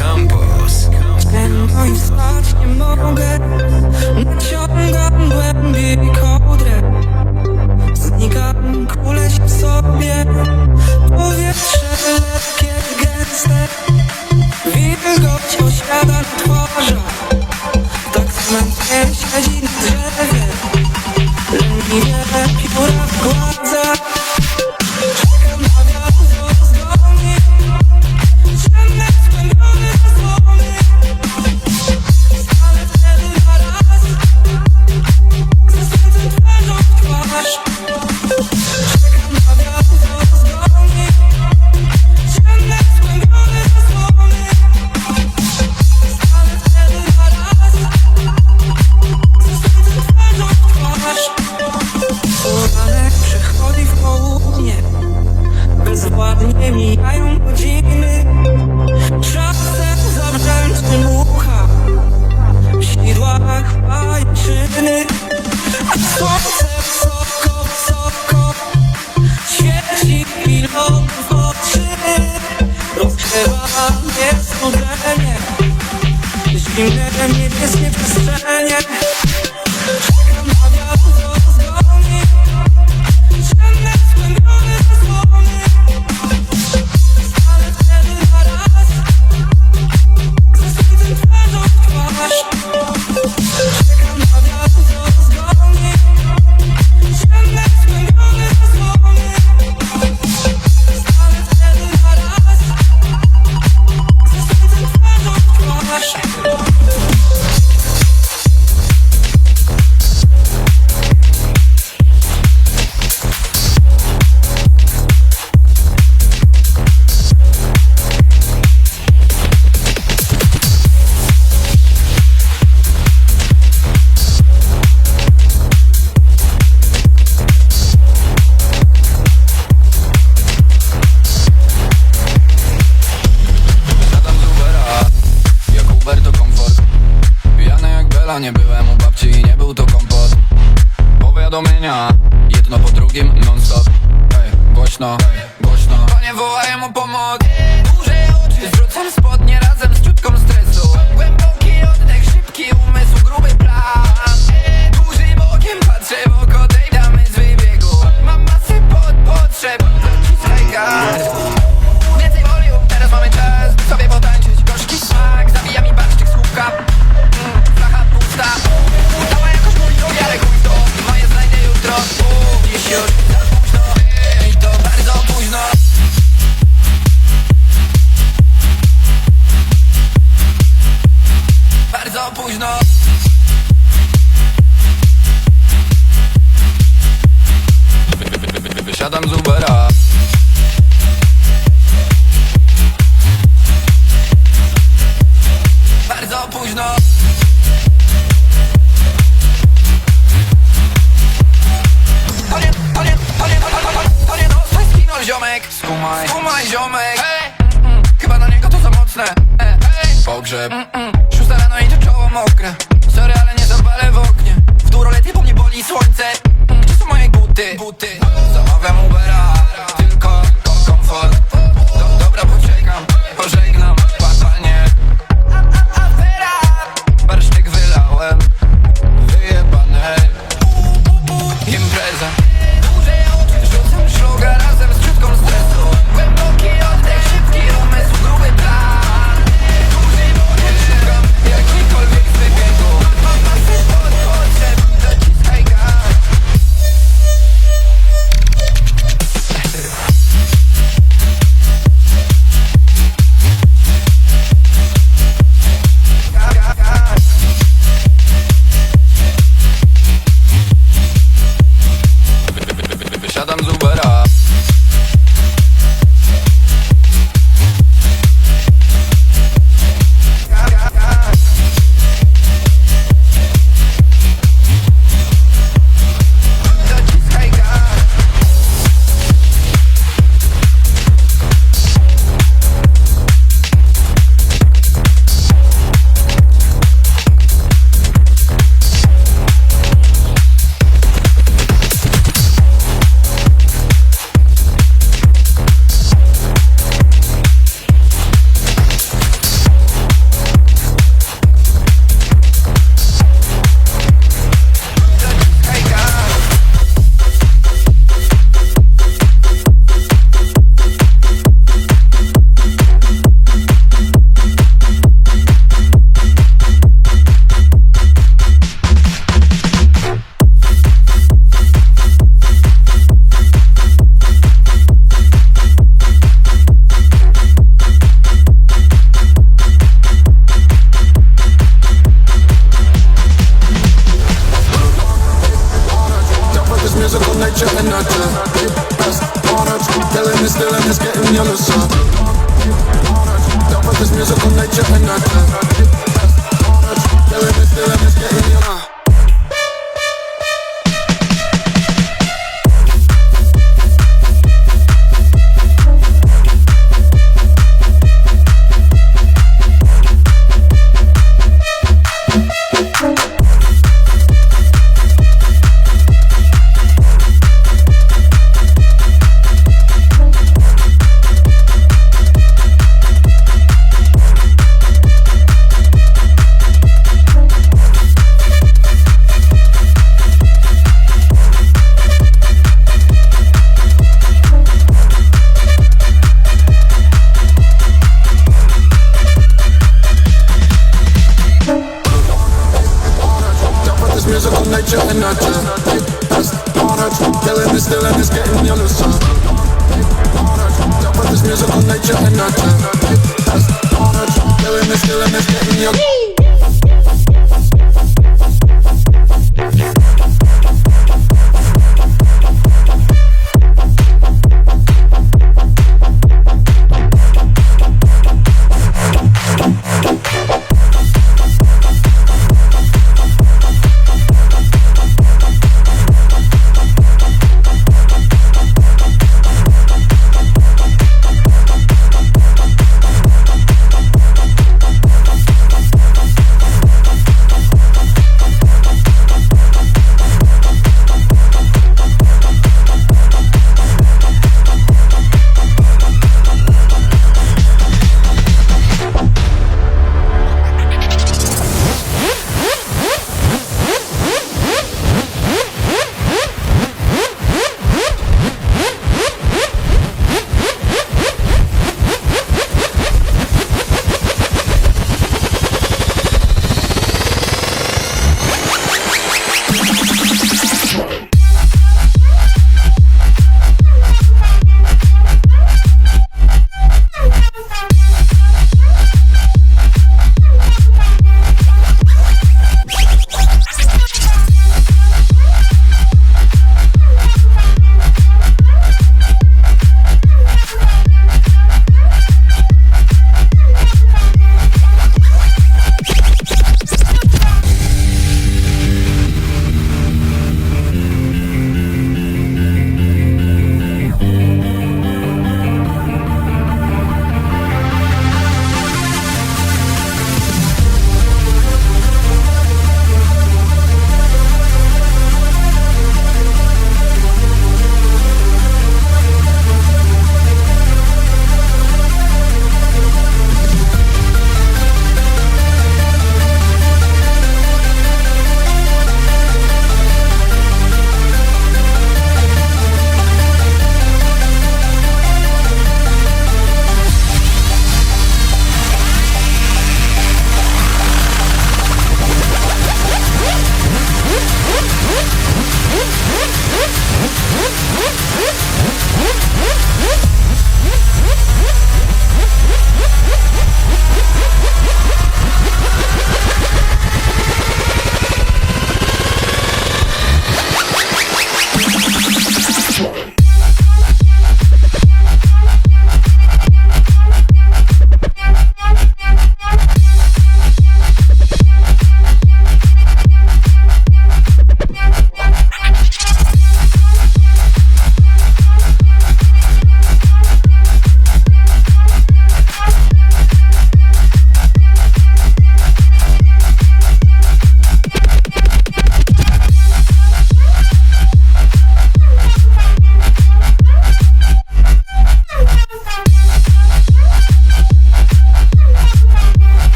Campus Spędno i spać nie mogę. Naciągam głębiej kołdrę. Znikam, kulę się w sobie. Powietrze lekkie, gęste. Wilgoć osiada na twarzach Tak zmęczenie siedzi na drzewie. Lękliwie pióra wgładza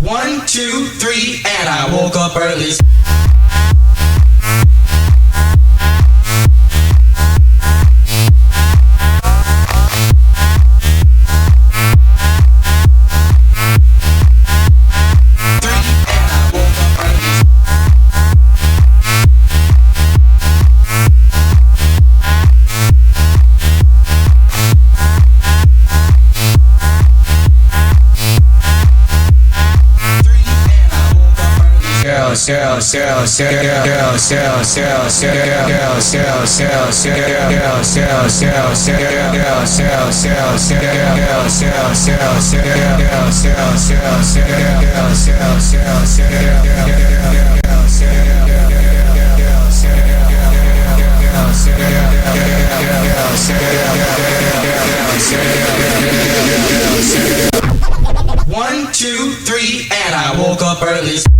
One, two, three, and I woke up early. One, two, three, and I woke up early.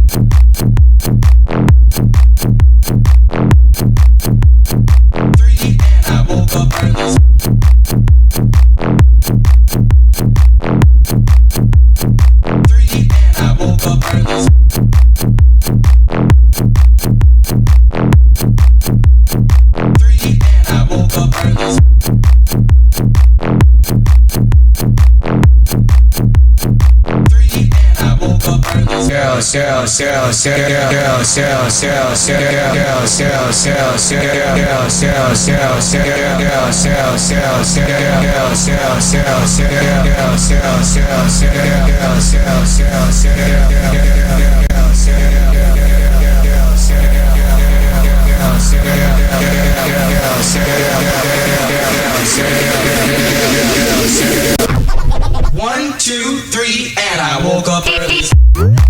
One, two, three, and I woke up early.